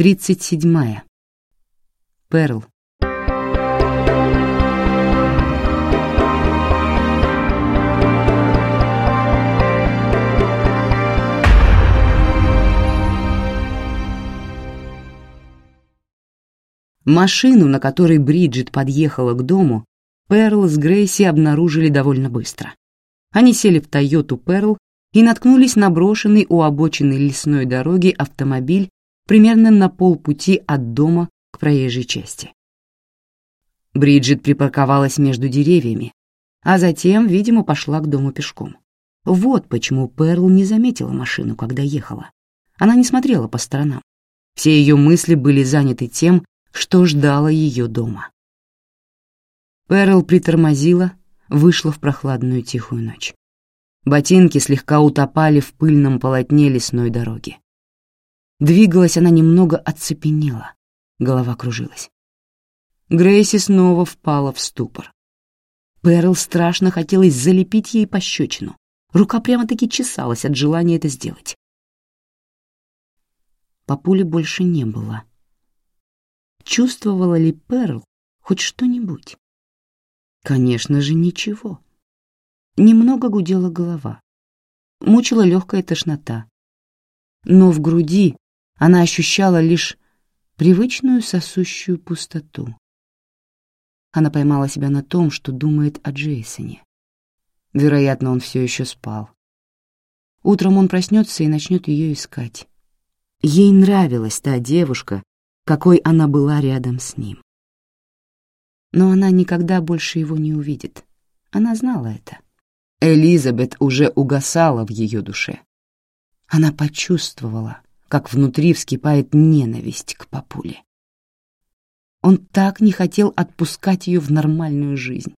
Тридцать седьмая. Перл. Машину, на которой Бриджит подъехала к дому, Перл с Грейси обнаружили довольно быстро. Они сели в Тойоту Перл и наткнулись на брошенный у обочины лесной дороги автомобиль примерно на полпути от дома к проезжей части. Бриджит припарковалась между деревьями, а затем, видимо, пошла к дому пешком. Вот почему Перл не заметила машину, когда ехала. Она не смотрела по сторонам. Все ее мысли были заняты тем, что ждало ее дома. Перл притормозила, вышла в прохладную тихую ночь. Ботинки слегка утопали в пыльном полотне лесной дороги. Двигалась она немного оцепенела, голова кружилась. Грейси снова впала в ступор. Перл страшно хотелось залепить ей пощечину. Рука прямо-таки чесалась от желания это сделать. Папули больше не было. Чувствовала ли Перл хоть что-нибудь? Конечно же, ничего. Немного гудела голова. Мучила легкая тошнота. Но в груди она ощущала лишь привычную сосущую пустоту. Она поймала себя на том, что думает о Джейсоне. Вероятно, он все еще спал. Утром он проснется и начнет ее искать. Ей нравилась та девушка, какой она была рядом с ним но она никогда больше его не увидит. Она знала это. Элизабет уже угасала в ее душе. Она почувствовала, как внутри вскипает ненависть к папуле. Он так не хотел отпускать ее в нормальную жизнь.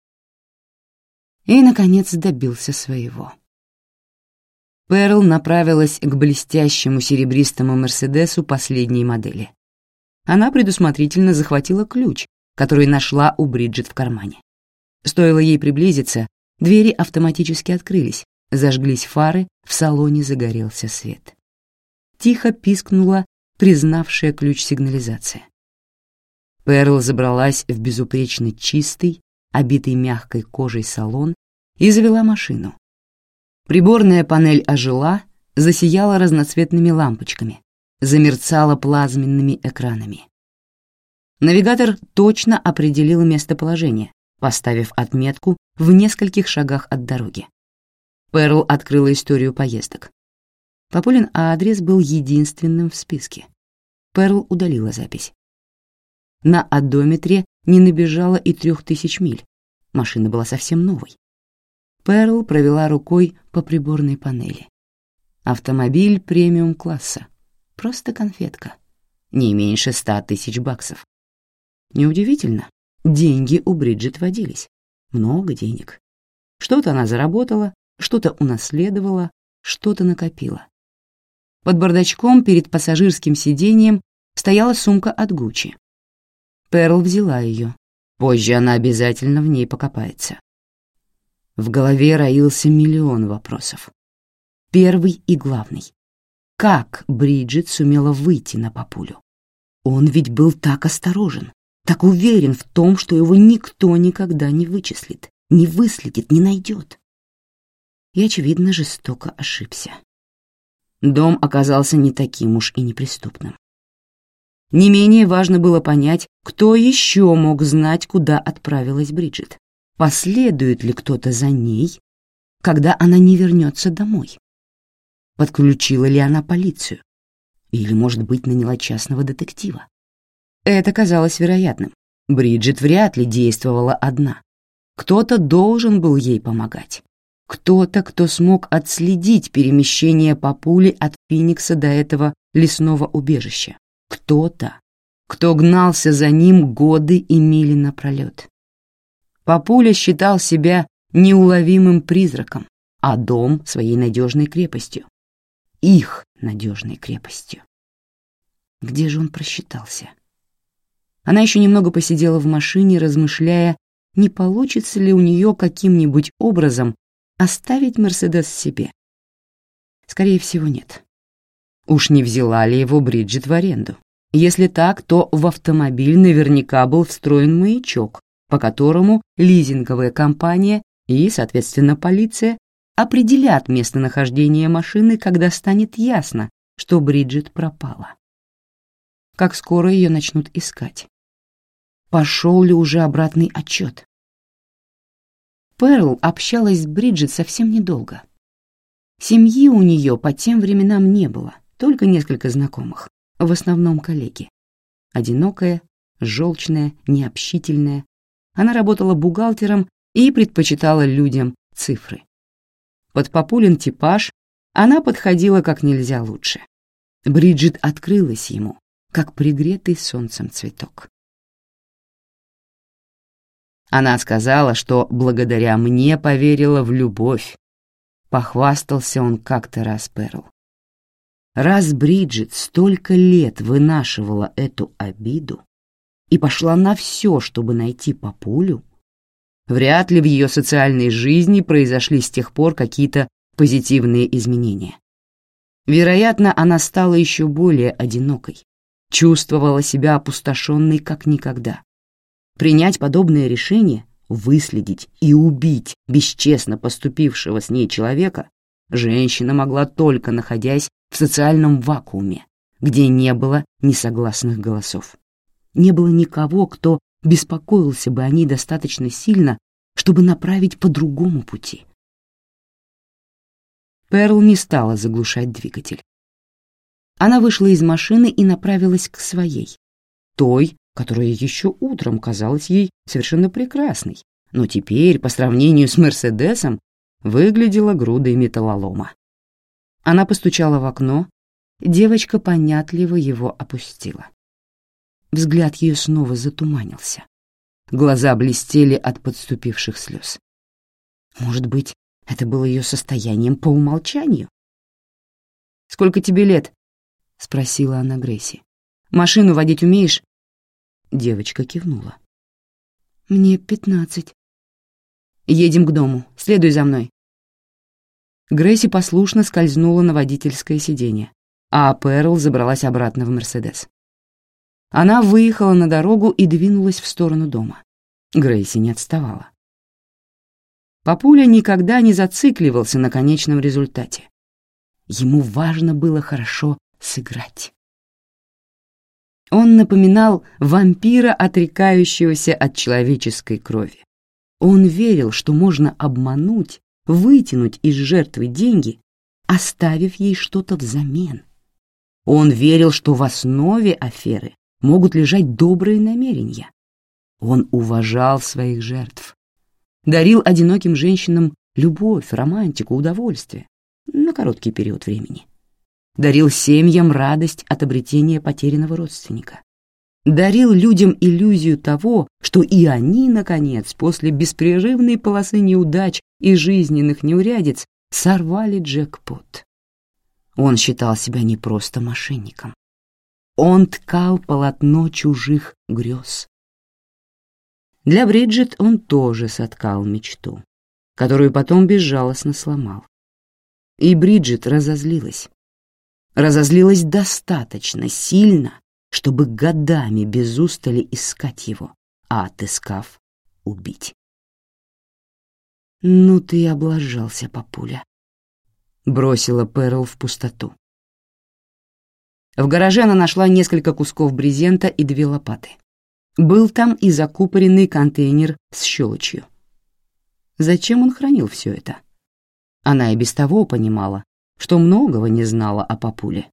И, наконец, добился своего. Перл направилась к блестящему серебристому Мерседесу последней модели. Она предусмотрительно захватила ключ, который нашла у Бриджит в кармане. Стоило ей приблизиться, двери автоматически открылись, зажглись фары, в салоне загорелся свет. Тихо пискнула признавшая ключ сигнализация. Перл забралась в безупречно чистый, обитый мягкой кожей салон и завела машину. Приборная панель ожила, засияла разноцветными лампочками, замерцала плазменными экранами. Навигатор точно определил местоположение, поставив отметку в нескольких шагах от дороги. Перл открыла историю поездок. Папулин адрес был единственным в списке. Перл удалила запись. На одометре не набежало и трех тысяч миль. Машина была совсем новой. Перл провела рукой по приборной панели. Автомобиль премиум-класса. Просто конфетка. Не меньше ста тысяч баксов. Неудивительно, деньги у Бриджит водились. Много денег. Что-то она заработала, что-то унаследовала, что-то накопила. Под бардачком перед пассажирским сиденьем стояла сумка от Гуччи. Перл взяла ее. Позже она обязательно в ней покопается. В голове роился миллион вопросов. Первый и главный. Как Бриджит сумела выйти на папулю? Он ведь был так осторожен так уверен в том, что его никто никогда не вычислит, не выследит, не найдет. И, очевидно, жестоко ошибся. Дом оказался не таким уж и неприступным. Не менее важно было понять, кто еще мог знать, куда отправилась Бриджит. Последует ли кто-то за ней, когда она не вернется домой? Подключила ли она полицию? Или, может быть, наняла частного детектива? Это казалось вероятным. Бриджит вряд ли действовала одна. Кто-то должен был ей помогать. Кто-то, кто смог отследить перемещение папули от Феникса до этого лесного убежища. Кто-то, кто гнался за ним годы и мили напролет. Папуля считал себя неуловимым призраком, а дом — своей надежной крепостью. Их надежной крепостью. Где же он просчитался? Она еще немного посидела в машине, размышляя, не получится ли у нее каким-нибудь образом оставить Мерседес себе. Скорее всего, нет. Уж не взяла ли его Бриджит в аренду? Если так, то в автомобиль наверняка был встроен маячок, по которому лизинговая компания и, соответственно, полиция определят местонахождение машины, когда станет ясно, что Бриджит пропала. Как скоро ее начнут искать? Пошел ли уже обратный отчет? Перл общалась с Бриджит совсем недолго. Семьи у нее по тем временам не было, только несколько знакомых, в основном коллеги. Одинокая, желчная, необщительная. Она работала бухгалтером и предпочитала людям цифры. Под Папулин типаж она подходила как нельзя лучше. Бриджит открылась ему, как пригретый солнцем цветок. Она сказала, что благодаря мне поверила в любовь. Похвастался он как-то раз Перл. Раз Бриджит столько лет вынашивала эту обиду и пошла на все, чтобы найти папулю, вряд ли в ее социальной жизни произошли с тех пор какие-то позитивные изменения. Вероятно, она стала еще более одинокой, чувствовала себя опустошенной как никогда. Принять подобное решение, выследить и убить бесчестно поступившего с ней человека, женщина могла только находясь в социальном вакууме, где не было несогласных голосов. Не было никого, кто беспокоился бы о ней достаточно сильно, чтобы направить по другому пути. Перл не стала заглушать двигатель. Она вышла из машины и направилась к своей, той, которая еще утром казалась ей совершенно прекрасной, но теперь, по сравнению с Мерседесом, выглядела грудой металлолома. Она постучала в окно, девочка понятливо его опустила. Взгляд ее снова затуманился. Глаза блестели от подступивших слез. Может быть, это было ее состоянием по умолчанию? «Сколько тебе лет?» — спросила она Грейси. «Машину водить умеешь?» Девочка кивнула. «Мне пятнадцать». «Едем к дому. Следуй за мной». Грейси послушно скользнула на водительское сиденье, а Перл забралась обратно в «Мерседес». Она выехала на дорогу и двинулась в сторону дома. Грейси не отставала. Папуля никогда не зацикливался на конечном результате. Ему важно было хорошо сыграть. Он напоминал вампира, отрекающегося от человеческой крови. Он верил, что можно обмануть, вытянуть из жертвы деньги, оставив ей что-то взамен. Он верил, что в основе аферы могут лежать добрые намерения. Он уважал своих жертв. Дарил одиноким женщинам любовь, романтику, удовольствие на короткий период времени дарил семьям радость от обретения потерянного родственника, дарил людям иллюзию того, что и они, наконец, после беспрерывной полосы неудач и жизненных неурядиц, сорвали джекпот. Он считал себя не просто мошенником. Он ткал полотно чужих грез. Для Бриджит он тоже соткал мечту, которую потом безжалостно сломал. И Бриджит разозлилась, разозлилась достаточно сильно, чтобы годами без устали искать его, а отыскав, убить. «Ну ты и облажался, папуля», — бросила Перл в пустоту. В гараже она нашла несколько кусков брезента и две лопаты. Был там и закупоренный контейнер с щелочью. Зачем он хранил все это? Она и без того понимала, что многого не знала о папуле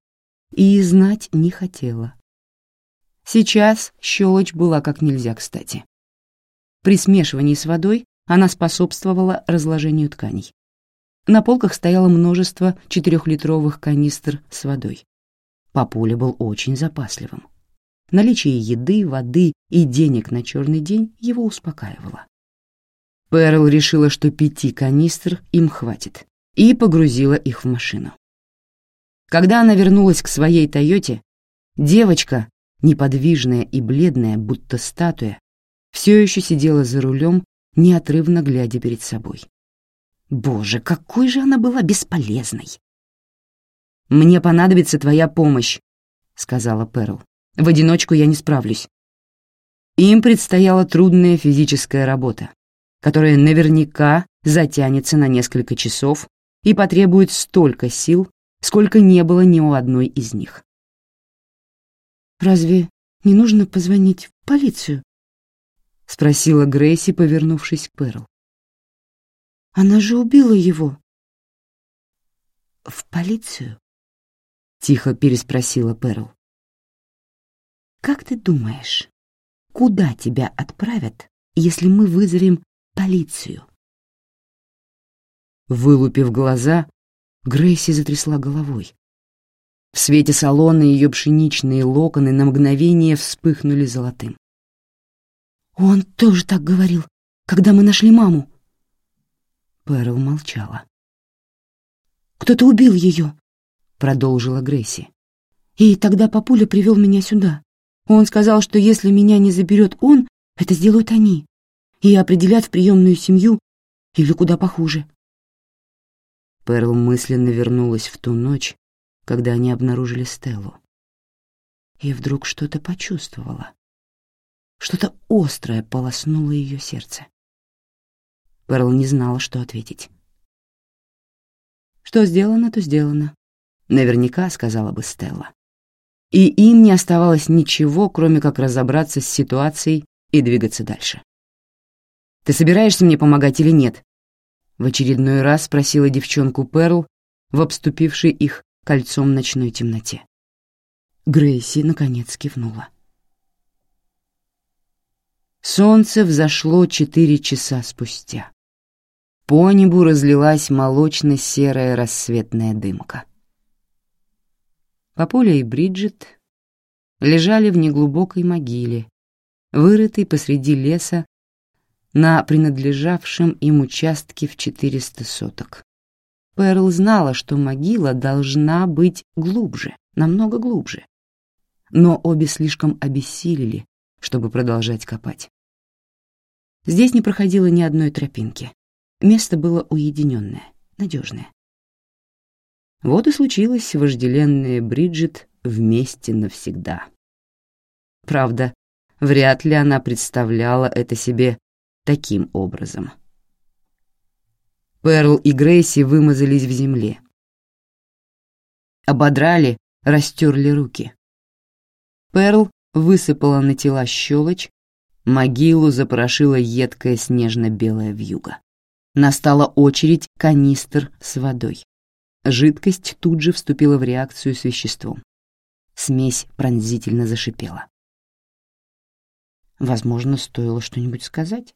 и знать не хотела. Сейчас щелочь была как нельзя кстати. При смешивании с водой она способствовала разложению тканей. На полках стояло множество четырехлитровых канистр с водой. Папуля был очень запасливым. Наличие еды, воды и денег на черный день его успокаивало. Перл решила, что пяти канистр им хватит и погрузила их в машину. Когда она вернулась к своей «Тойоте», девочка, неподвижная и бледная, будто статуя, все еще сидела за рулем, неотрывно глядя перед собой. Боже, какой же она была бесполезной! «Мне понадобится твоя помощь», — сказала Перл. В одиночку я не справлюсь. Им предстояла трудная физическая работа, которая наверняка затянется на несколько часов и потребует столько сил, сколько не было ни у одной из них. «Разве не нужно позвонить в полицию?» — спросила Грейси, повернувшись к Перл. «Она же убила его». «В полицию?» — тихо переспросила Перл. «Как ты думаешь, куда тебя отправят, если мы вызовем полицию?» Вылупив глаза, Грейси затрясла головой. В свете салона ее пшеничные локоны на мгновение вспыхнули золотым. «Он тоже так говорил, когда мы нашли маму». Перл молчала. «Кто-то убил ее», — продолжила Грейси. «И тогда папуля привел меня сюда. Он сказал, что если меня не заберет он, это сделают они и определят в приемную семью или куда похуже. Перл мысленно вернулась в ту ночь, когда они обнаружили Стеллу. И вдруг что-то почувствовала. Что-то острое полоснуло ее сердце. Перл не знала, что ответить. Что сделано, то сделано. Наверняка сказала бы Стелла. И им не оставалось ничего, кроме как разобраться с ситуацией и двигаться дальше. «Ты собираешься мне помогать или нет?» В очередной раз спросила девчонку Перл в обступившей их кольцом ночной темноте. Грейси, наконец, кивнула. Солнце взошло четыре часа спустя. По небу разлилась молочно-серая рассветная дымка. Папуля и Бриджит лежали в неглубокой могиле, вырытой посреди леса на принадлежавшем им участке в 400 соток. Перл знала, что могила должна быть глубже, намного глубже. Но обе слишком обессилели, чтобы продолжать копать. Здесь не проходило ни одной тропинки. Место было уединенное, надежное. Вот и случилось вожделенная Бриджит вместе навсегда. Правда, вряд ли она представляла это себе таким образом. Перл и Грейси вымазались в земле. Ободрали, растерли руки. Перл высыпала на тела щелочь, могилу запорошила едкая снежно-белая вьюга. Настала очередь канистр с водой. Жидкость тут же вступила в реакцию с веществом. Смесь пронзительно зашипела. Возможно, стоило что-нибудь сказать.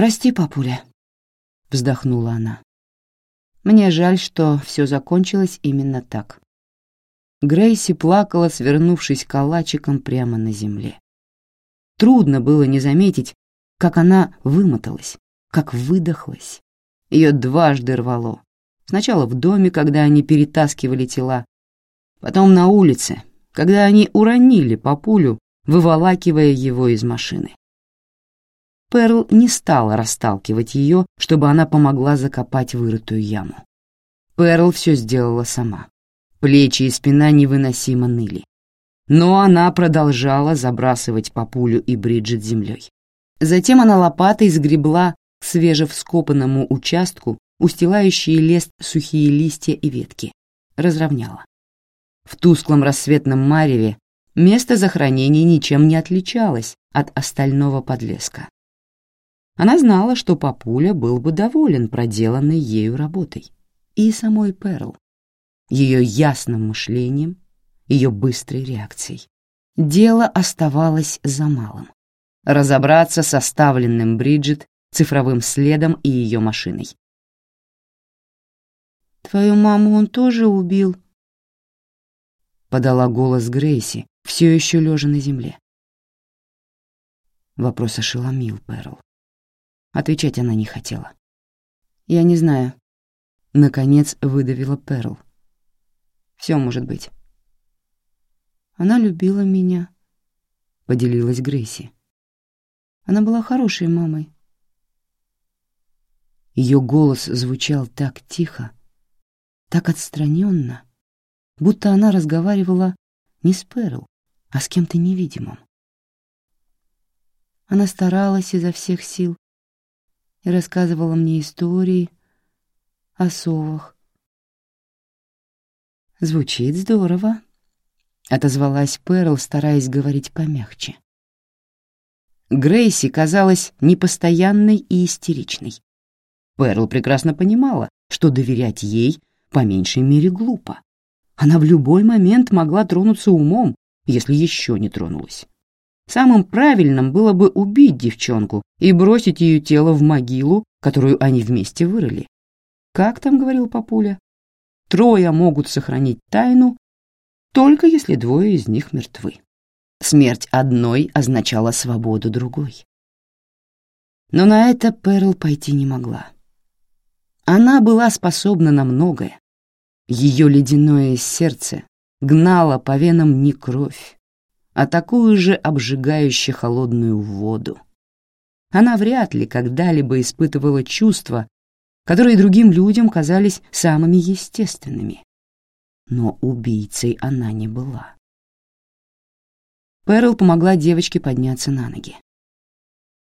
«Прости, папуля», — вздохнула она. «Мне жаль, что все закончилось именно так». Грейси плакала, свернувшись калачиком прямо на земле. Трудно было не заметить, как она вымоталась, как выдохлась. Ее дважды рвало. Сначала в доме, когда они перетаскивали тела, потом на улице, когда они уронили папулю, выволакивая его из машины. Перл не стала расталкивать ее, чтобы она помогла закопать вырытую яму. Перл все сделала сама. Плечи и спина невыносимо ныли. Но она продолжала забрасывать по пулю и Бриджит землей. Затем она лопатой сгребла к свежевскопанному участку устилающие лес сухие листья и ветки. Разровняла. В тусклом рассветном мареве место захоронения ничем не отличалось от остального подлеска. Она знала, что папуля был бы доволен проделанной ею работой. И самой Перл, ее ясным мышлением, ее быстрой реакцией. Дело оставалось за малым. Разобраться с оставленным Бриджит цифровым следом и ее машиной. «Твою маму он тоже убил?» Подала голос Грейси, все еще лежа на земле. Вопрос ошеломил Перл. Отвечать она не хотела. «Я не знаю». Наконец выдавила Перл. «Все может быть». «Она любила меня», — поделилась Грейси. «Она была хорошей мамой». Ее голос звучал так тихо, так отстраненно, будто она разговаривала не с Перл, а с кем-то невидимым. Она старалась изо всех сил и рассказывала мне истории о совах. «Звучит здорово», — отозвалась Перл, стараясь говорить помягче. Грейси казалась непостоянной и истеричной. Перл прекрасно понимала, что доверять ей по меньшей мере глупо. Она в любой момент могла тронуться умом, если еще не тронулась. Самым правильным было бы убить девчонку и бросить ее тело в могилу, которую они вместе вырыли. Как там говорил папуля? Трое могут сохранить тайну, только если двое из них мертвы. Смерть одной означала свободу другой. Но на это Перл пойти не могла. Она была способна на многое. Ее ледяное сердце гнало по венам не кровь, а такую же обжигающе холодную воду. Она вряд ли когда-либо испытывала чувства, которые другим людям казались самыми естественными. Но убийцей она не была. Перл помогла девочке подняться на ноги.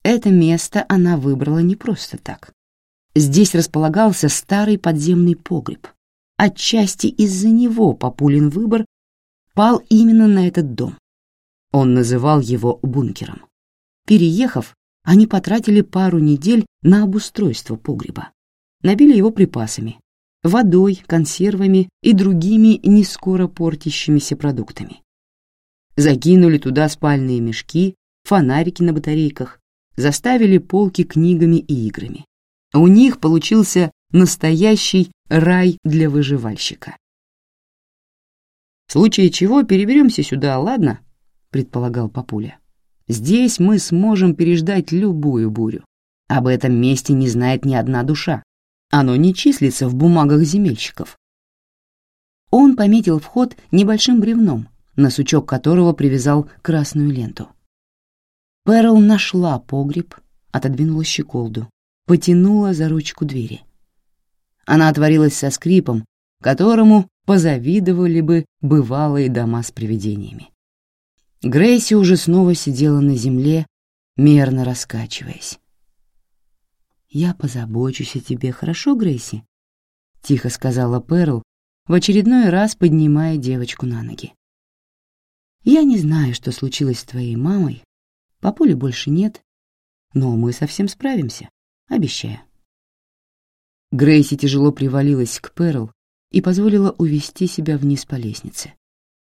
Это место она выбрала не просто так. Здесь располагался старый подземный погреб. Отчасти из-за него Папулин выбор пал именно на этот дом. Он называл его бункером. Переехав, они потратили пару недель на обустройство погреба. Набили его припасами, водой, консервами и другими не скоро портящимися продуктами. Закинули туда спальные мешки, фонарики на батарейках, заставили полки книгами и играми. У них получился настоящий рай для выживальщика. «В случае чего переберемся сюда, ладно?» — предполагал папуля. «Здесь мы сможем переждать любую бурю. Об этом месте не знает ни одна душа. Оно не числится в бумагах земельщиков». Он пометил вход небольшим бревном, на сучок которого привязал красную ленту. Перл нашла погреб, отодвинула щеколду, потянула за ручку двери. Она отворилась со скрипом, которому позавидовали бы бывалые дома с привидениями. Грейси уже снова сидела на земле, мерно раскачиваясь. «Я позабочусь о тебе, хорошо, Грейси?» — тихо сказала Перл, в очередной раз поднимая девочку на ноги. «Я не знаю, что случилось с твоей мамой. Папули больше нет, но мы совсем справимся, обещаю». Грейси тяжело привалилась к Перл и позволила увести себя вниз по лестнице.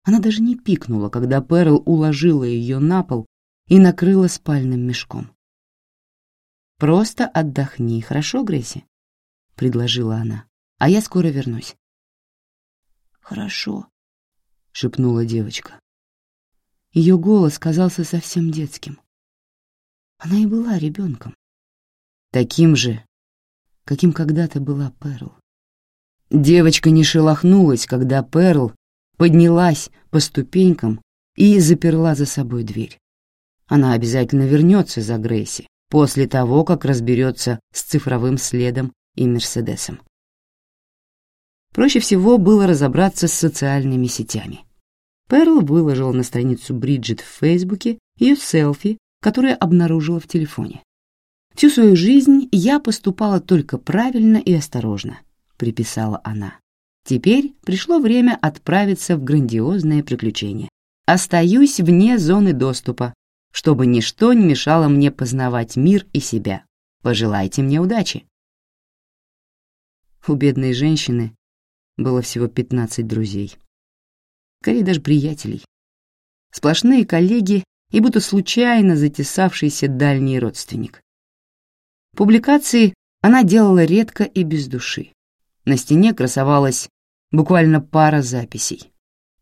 Она даже не пикнула, когда Перл уложила ее на пол и накрыла спальным мешком. «Просто отдохни, хорошо, Грейси?» — предложила она. «А я скоро вернусь». «Хорошо», — шепнула девочка. Ее голос казался совсем детским. Она и была ребенком. Таким же, каким когда-то была Перл. Девочка не шелохнулась, когда Перл поднялась по ступенькам и заперла за собой дверь. Она обязательно вернется за Грейси после того, как разберется с цифровым следом и Мерседесом. Проще всего было разобраться с социальными сетями. Перл выложила на страницу Бриджит в Фейсбуке ее селфи, которое обнаружила в телефоне. «Всю свою жизнь я поступала только правильно и осторожно», — приписала она. Теперь пришло время отправиться в грандиозное приключение. Остаюсь вне зоны доступа, чтобы ничто не мешало мне познавать мир и себя. Пожелайте мне удачи. У бедной женщины было всего 15 друзей. Скорее даже приятелей. Сплошные коллеги и будто случайно затесавшийся дальний родственник. Публикации она делала редко и без души. На стене красовалась буквально пара записей.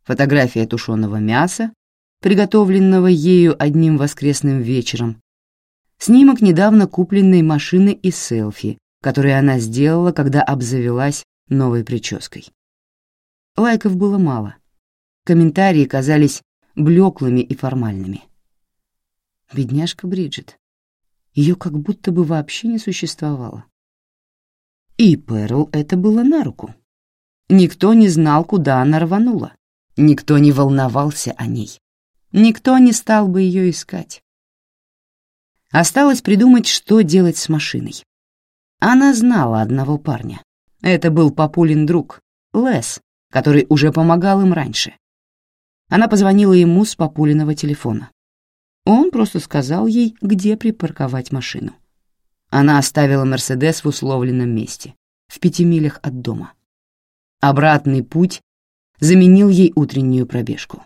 Фотография тушеного мяса, приготовленного ею одним воскресным вечером, снимок недавно купленной машины и селфи, которые она сделала, когда обзавелась новой прической. Лайков было мало. Комментарии казались блеклыми и формальными. Бедняжка Бриджит. Ее как будто бы вообще не существовало. И Перл это было на руку. Никто не знал, куда она рванула. Никто не волновался о ней. Никто не стал бы ее искать. Осталось придумать, что делать с машиной. Она знала одного парня. Это был Папулин друг, Лес, который уже помогал им раньше. Она позвонила ему с Папулиного телефона. Он просто сказал ей, где припарковать машину. Она оставила «Мерседес» в условленном месте, в пяти милях от дома. Обратный путь заменил ей утреннюю пробежку.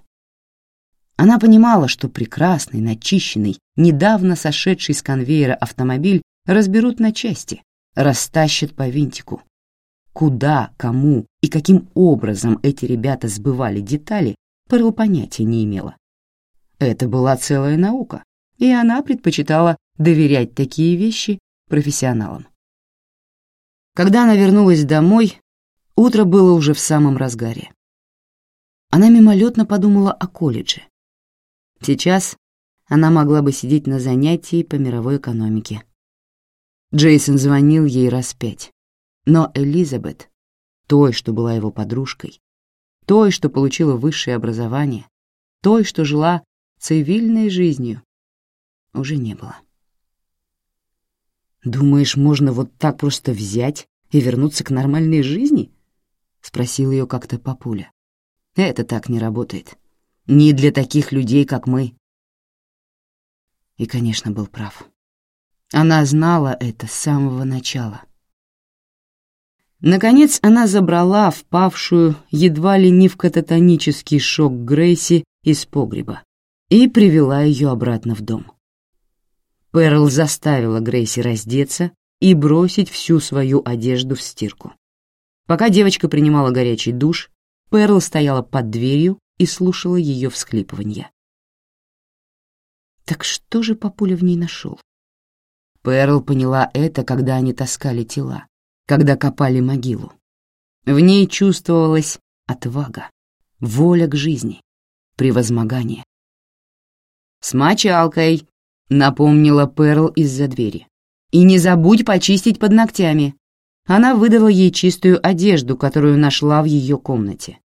Она понимала, что прекрасный, начищенный, недавно сошедший с конвейера автомобиль разберут на части, растащат по винтику. Куда, кому и каким образом эти ребята сбывали детали, Перл понятия не имела. Это была целая наука, и она предпочитала доверять такие вещи профессионалам. Когда она вернулась домой, утро было уже в самом разгаре. Она мимолетно подумала о колледже. Сейчас она могла бы сидеть на занятии по мировой экономике. Джейсон звонил ей раз пять, но Элизабет, той, что была его подружкой, той, что получила высшее образование, той, что жила цивильной жизнью, уже не было. «Думаешь, можно вот так просто взять и вернуться к нормальной жизни?» — спросил ее как-то папуля. «Это так не работает. Не для таких людей, как мы». И, конечно, был прав. Она знала это с самого начала. Наконец она забрала впавшую едва ли не в кататонический шок Грейси из погреба и привела ее обратно в дом. Перл заставила Грейси раздеться и бросить всю свою одежду в стирку. Пока девочка принимала горячий душ, Перл стояла под дверью и слушала ее всхлипывания. Так что же папуля в ней нашел? Перл поняла это, когда они таскали тела, когда копали могилу. В ней чувствовалась отвага, воля к жизни, превозмогание. «С мочалкой», — напомнила Перл из-за двери. «И не забудь почистить под ногтями». Она выдала ей чистую одежду, которую нашла в ее комнате.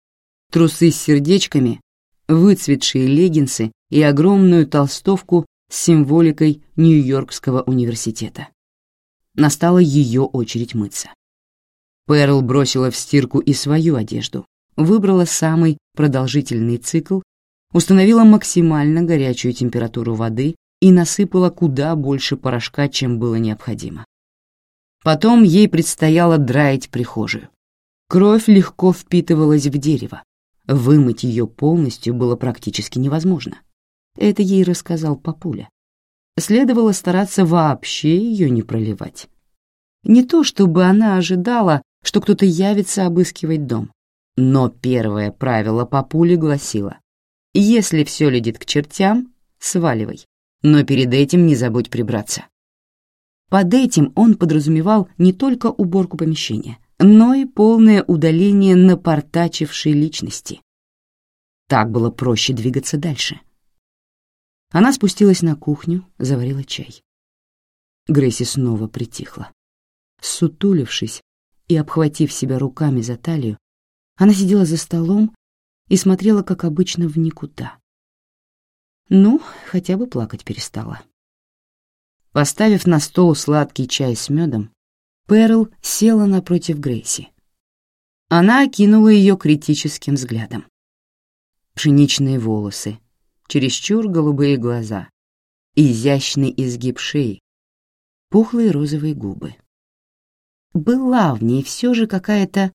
Трусы с сердечками, выцветшие леггинсы и огромную толстовку с символикой Нью-Йоркского университета. Настала ее очередь мыться. Перл бросила в стирку и свою одежду, выбрала самый продолжительный цикл, установила максимально горячую температуру воды и насыпала куда больше порошка, чем было необходимо. Потом ей предстояло драить прихожую. Кровь легко впитывалась в дерево. Вымыть ее полностью было практически невозможно. Это ей рассказал папуля. Следовало стараться вообще ее не проливать. Не то чтобы она ожидала, что кто-то явится обыскивать дом, но первое правило папули гласило «Если все летит к чертям, сваливай, но перед этим не забудь прибраться». Под этим он подразумевал не только уборку помещения, но и полное удаление напортачившей личности. Так было проще двигаться дальше. Она спустилась на кухню, заварила чай. Грейси снова притихла. Сутулившись и обхватив себя руками за талию, она сидела за столом и смотрела, как обычно, в никуда. Ну, хотя бы плакать перестала. Поставив на стол сладкий чай с медом, Перл села напротив Грейси. Она окинула ее критическим взглядом. Пшеничные волосы, чересчур голубые глаза, изящный изгиб шеи, пухлые розовые губы. Была в ней все же какая-то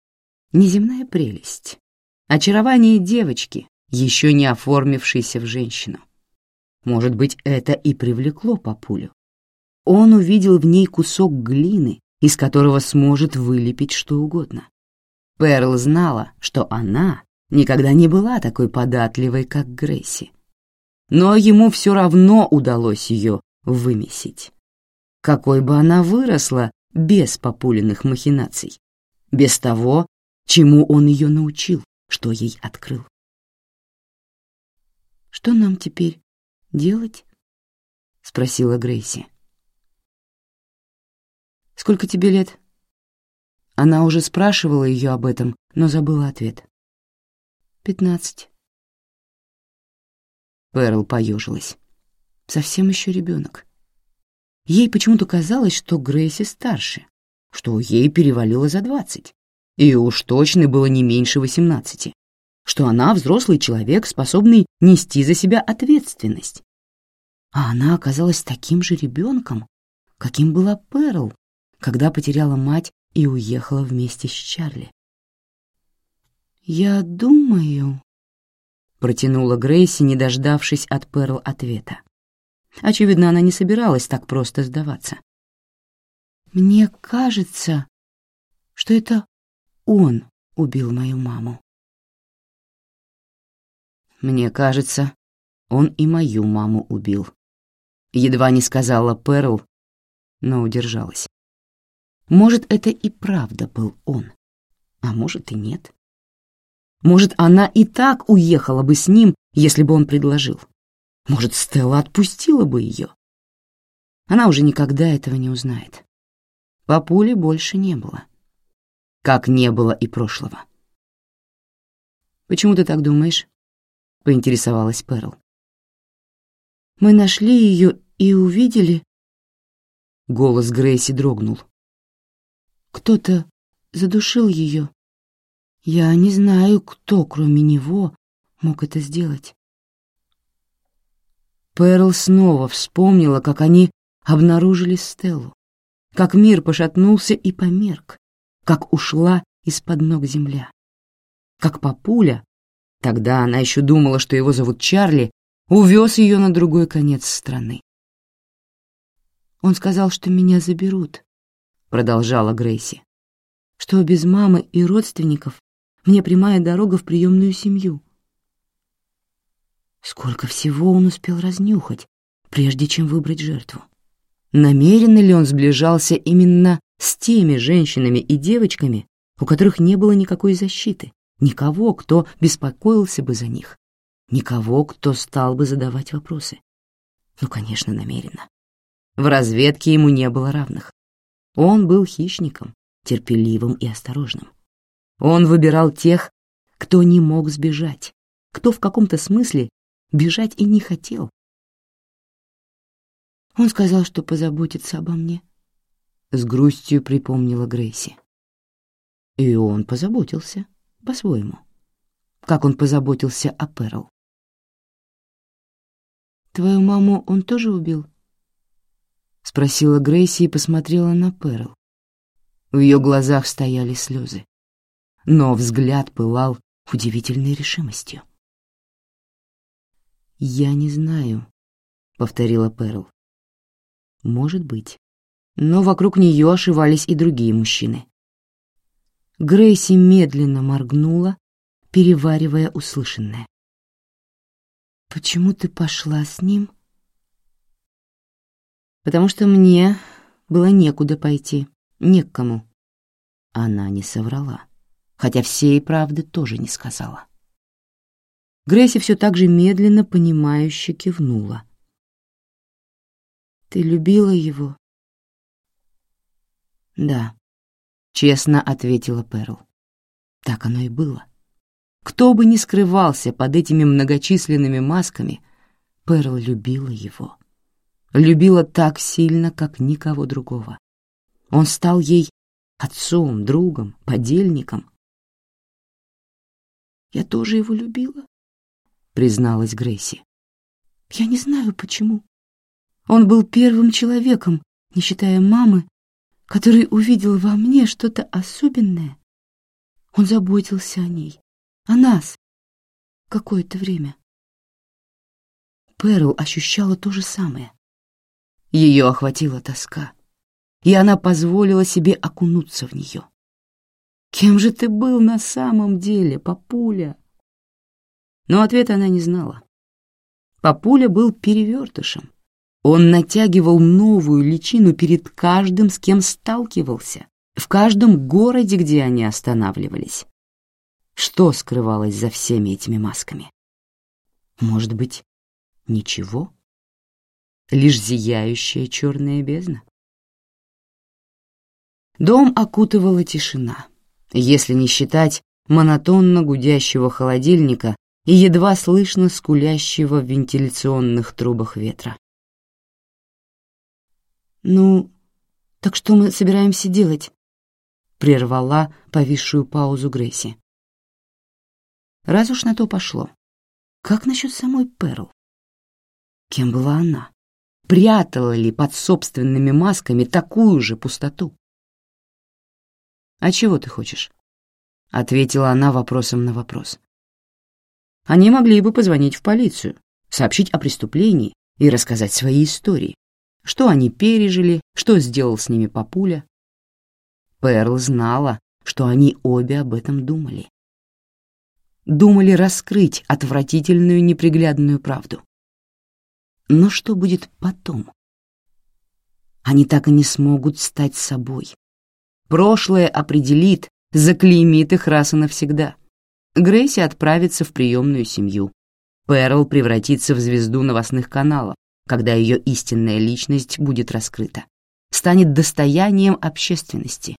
неземная прелесть, очарование девочки, еще не оформившейся в женщину. Может быть, это и привлекло папулю. Он увидел в ней кусок глины, из которого сможет вылепить что угодно. Перл знала, что она никогда не была такой податливой, как Грейси но ему все равно удалось ее вымесить. Какой бы она выросла без популиных махинаций, без того, чему он ее научил, что ей открыл. «Что нам теперь делать?» — спросила Грейси. «Сколько тебе лет?» Она уже спрашивала ее об этом, но забыла ответ. «Пятнадцать». Перл поежилась. Совсем еще ребенок. Ей почему-то казалось, что Грейси старше, что ей перевалило за двадцать, и уж точно было не меньше восемнадцати, что она взрослый человек, способный нести за себя ответственность. А она оказалась таким же ребенком, каким была Перл, когда потеряла мать и уехала вместе с Чарли. «Я думаю...» — протянула Грейси, не дождавшись от Перл ответа. Очевидно, она не собиралась так просто сдаваться. «Мне кажется, что это он убил мою маму». «Мне кажется, он и мою маму убил». Едва не сказала Перл, но удержалась. Может, это и правда был он, а может и нет. Может, она и так уехала бы с ним, если бы он предложил. Может, Стелла отпустила бы ее. Она уже никогда этого не узнает. Папули больше не было. Как не было и прошлого. «Почему ты так думаешь?» — поинтересовалась Перл. «Мы нашли ее и увидели...» Голос Грейси дрогнул. Кто-то задушил ее. Я не знаю, кто, кроме него, мог это сделать. Перл снова вспомнила, как они обнаружили Стеллу, как мир пошатнулся и померк, как ушла из-под ног земля, как папуля, тогда она еще думала, что его зовут Чарли, увез ее на другой конец страны. Он сказал, что меня заберут, продолжала Грейси, что без мамы и родственников мне прямая дорога в приемную семью. Сколько всего он успел разнюхать, прежде чем выбрать жертву. Намеренно ли он сближался именно с теми женщинами и девочками, у которых не было никакой защиты, никого, кто беспокоился бы за них, никого, кто стал бы задавать вопросы? Ну, конечно, намеренно. В разведке ему не было равных. Он был хищником, терпеливым и осторожным. Он выбирал тех, кто не мог сбежать, кто в каком-то смысле бежать и не хотел. Он сказал, что позаботится обо мне. С грустью припомнила Грейси. И он позаботился, по-своему. Как он позаботился о Перл. «Твою маму он тоже убил?» — спросила Грейси и посмотрела на Перл. В ее глазах стояли слезы, но взгляд пылал удивительной решимостью. «Я не знаю», — повторила Перл. «Может быть». Но вокруг нее ошивались и другие мужчины. Грейси медленно моргнула, переваривая услышанное. «Почему ты пошла с ним?» Потому что мне было некуда пойти, не к кому. Она не соврала, хотя всей правды тоже не сказала. Грейси все так же медленно, понимающе кивнула. «Ты любила его?» «Да», — честно ответила Перл. Так оно и было. Кто бы ни скрывался под этими многочисленными масками, Перл любила его любила так сильно, как никого другого. Он стал ей отцом, другом, подельником. «Я тоже его любила», — призналась Грейси. «Я не знаю, почему. Он был первым человеком, не считая мамы, который увидел во мне что-то особенное. Он заботился о ней, о нас, какое-то время». Перл ощущала то же самое. Ее охватила тоска, и она позволила себе окунуться в нее. «Кем же ты был на самом деле, папуля?» Но ответа она не знала. Папуля был перевертышем. Он натягивал новую личину перед каждым, с кем сталкивался, в каждом городе, где они останавливались. Что скрывалось за всеми этими масками? Может быть, ничего? Лишь зияющая черная бездна. Дом окутывала тишина, если не считать монотонно гудящего холодильника и едва слышно скулящего в вентиляционных трубах ветра. «Ну, так что мы собираемся делать?» — прервала повисшую паузу Грейси. Раз уж на то пошло, как насчет самой Перл? Кем была она? Прятала ли под собственными масками такую же пустоту? «А чего ты хочешь?» — ответила она вопросом на вопрос. Они могли бы позвонить в полицию, сообщить о преступлении и рассказать свои истории, что они пережили, что сделал с ними папуля. Перл знала, что они обе об этом думали. Думали раскрыть отвратительную неприглядную правду. Но что будет потом? Они так и не смогут стать собой. Прошлое определит, заклеймит их раз и навсегда. Грейси отправится в приемную семью. Перл превратится в звезду новостных каналов, когда ее истинная личность будет раскрыта, станет достоянием общественности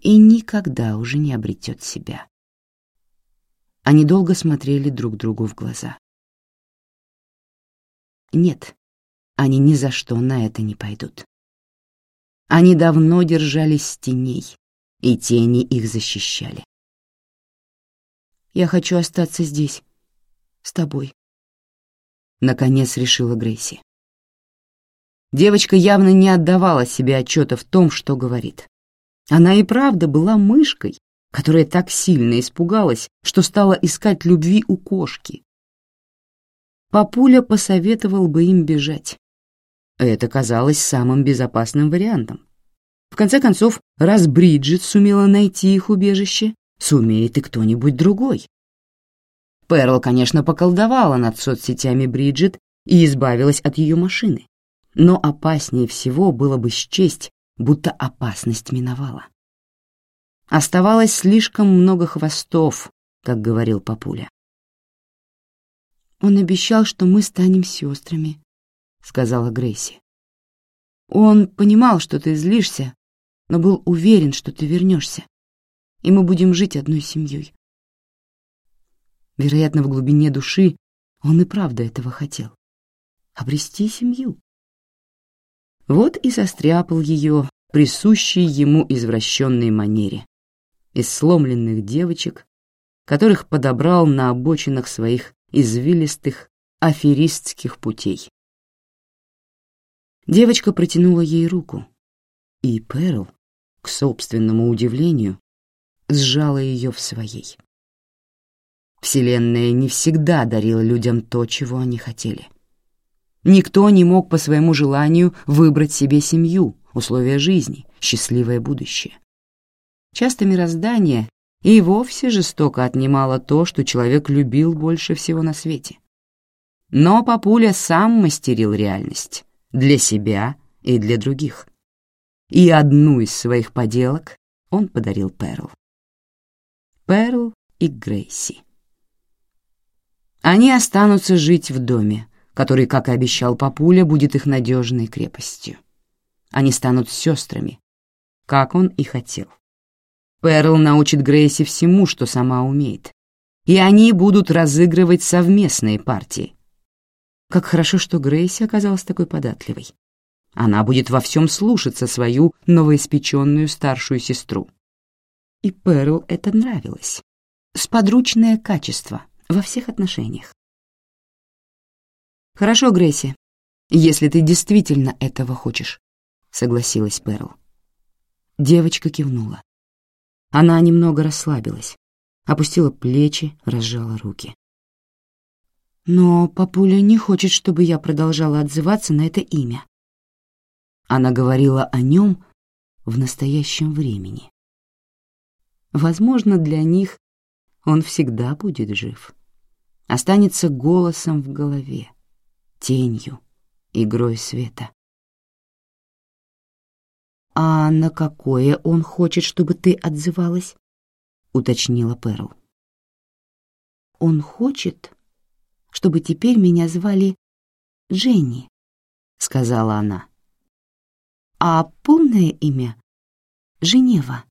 и никогда уже не обретет себя. Они долго смотрели друг другу в глаза. Нет, они ни за что на это не пойдут. Они давно держались теней, и тени их защищали. Я хочу остаться здесь, с тобой. Наконец решила Грейси. Девочка явно не отдавала себе отчета в том, что говорит. Она и правда была мышкой, которая так сильно испугалась, что стала искать любви у кошки. Папуля посоветовал бы им бежать. Это казалось самым безопасным вариантом. В конце концов, раз Бриджит сумела найти их убежище, сумеет и кто-нибудь другой. Перл, конечно, поколдовала над соцсетями Бриджит и избавилась от ее машины. Но опаснее всего было бы счесть, будто опасность миновала. Оставалось слишком много хвостов, как говорил папуля. «Он обещал, что мы станем сестрами», — сказала Грейси. «Он понимал, что ты злишься, но был уверен, что ты вернешься и мы будем жить одной семьей. Вероятно, в глубине души он и правда этого хотел. Обрести семью. Вот и состряпал ее, присущей ему извращенной манере, из сломленных девочек, которых подобрал на обочинах своих извилистых аферистских путей. Девочка протянула ей руку, и Перл, к собственному удивлению, сжала ее в своей. Вселенная не всегда дарила людям то, чего они хотели. Никто не мог по своему желанию выбрать себе семью, условия жизни, счастливое будущее. Часто мироздание и вовсе жестоко отнимало то, что человек любил больше всего на свете. Но Папуля сам мастерил реальность для себя и для других. И одну из своих поделок он подарил Перл. Перл и Грейси. Они останутся жить в доме, который, как и обещал Папуля, будет их надежной крепостью. Они станут сестрами, как он и хотел. Перл научит Грейси всему, что сама умеет, и они будут разыгрывать совместные партии. Как хорошо, что Грейси оказалась такой податливой. Она будет во всем слушаться свою новоиспеченную старшую сестру и Перл это нравилось. Сподручное качество во всех отношениях. «Хорошо, Грейси, если ты действительно этого хочешь», — согласилась Перл. Девочка кивнула. Она немного расслабилась, опустила плечи, разжала руки. «Но папуля не хочет, чтобы я продолжала отзываться на это имя». Она говорила о нем в настоящем времени. Возможно, для них он всегда будет жив. Останется голосом в голове, тенью, игрой света. «А на какое он хочет, чтобы ты отзывалась?» — уточнила Перл. «Он хочет, чтобы теперь меня звали Дженни», — сказала она. «А полное имя Женева.